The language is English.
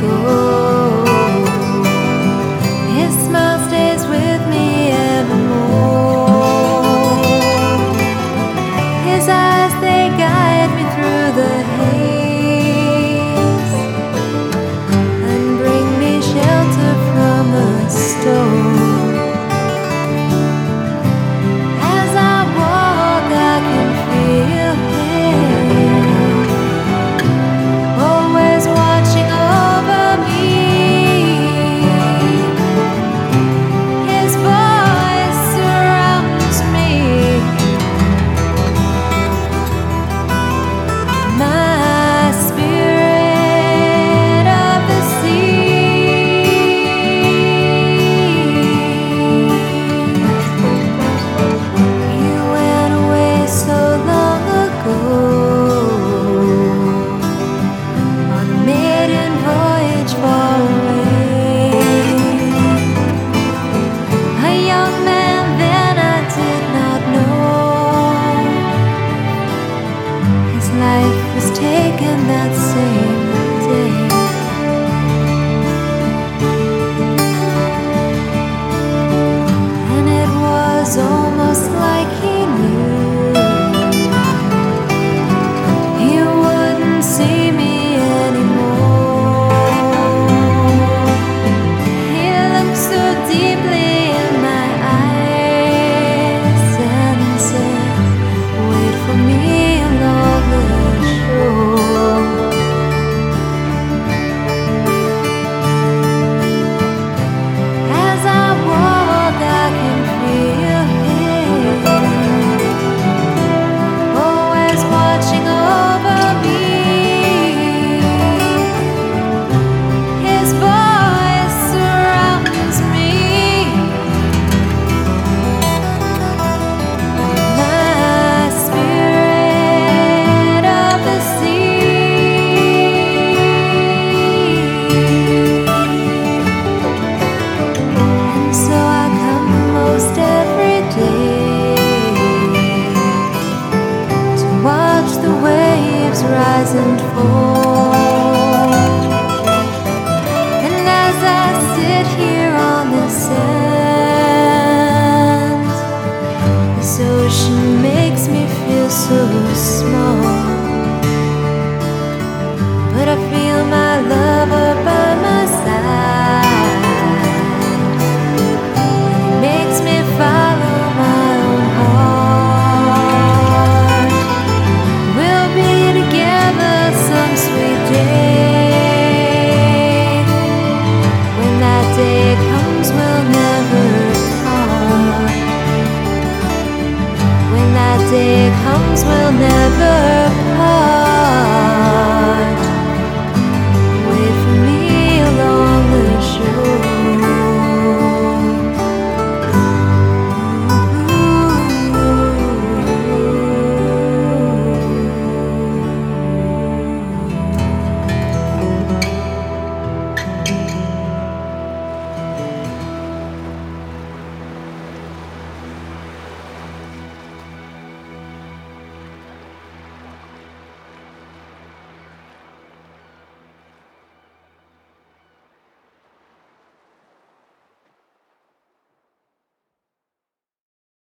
go. and for songs will never